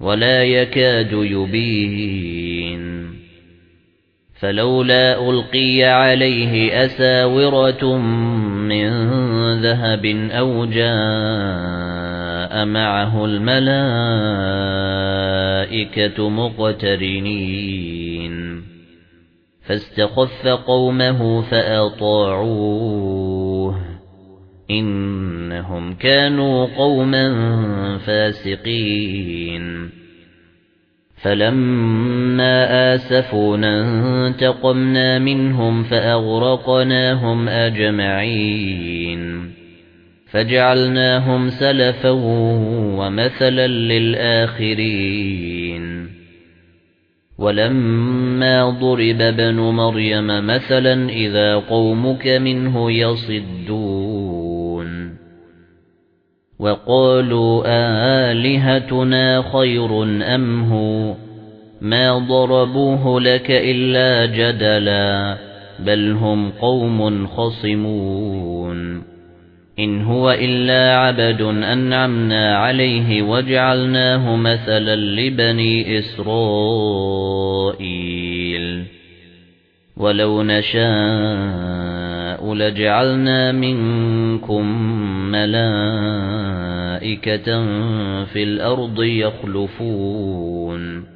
وَلَا يَكَادُ يُبِينُ. فَلَوْلَا أُلْقِيَ عَلَيْهِ أَسَاوِرَةٌ مِّن ذَهَبٍ أَوْ جَاءَ مَعَهُ الْمَلَائِكَةُ مُقْتَرِنِينَ. فَاسْتَخَفَّ قَوْمَهُ فَأَطَاعُوهُ. إِنَّهُمْ كَانُوا قَوْمًا فَاسِقِينَ. فَلَمَّا آسَفُونَا انتَقَمْنَا مِنْهُمْ فَأَغْرَقْنَاهُمْ أَجْمَعِينَ. فَجَعَلْنَاهُمْ سَلَفًا وَمَثَلًا لِلْآخِرِينَ. وَلَمَّا ضُرِبَ ابْنُ مَرْيَمَ مَثَلًا إِذَا قَوْمُكَ مِنْهُ يَصِدُّونَ. وَقَالُوا آلِهَتُنَا خَيْرٌ أَمْ هُوَ؟ مَا ضَرَبُوهُ لَكَ إِلَّا جَدَلًا بَلْ هُمْ قَوْمٌ خَصِمُونَ. إِنْ هُوَ إِلَّا عَبْدٌ أَنْعَمْنَا عَلَيْهِ وَجَعَلْنَاهُ مَثَلًا لِبَنِي إِسْرَائِيلَ. وَلَوْ نَشَاءُ لَجَعَلْنَا مِنكُم مَّلَائِكَةً فِي الْأَرْضِ يَخْلُفُونَ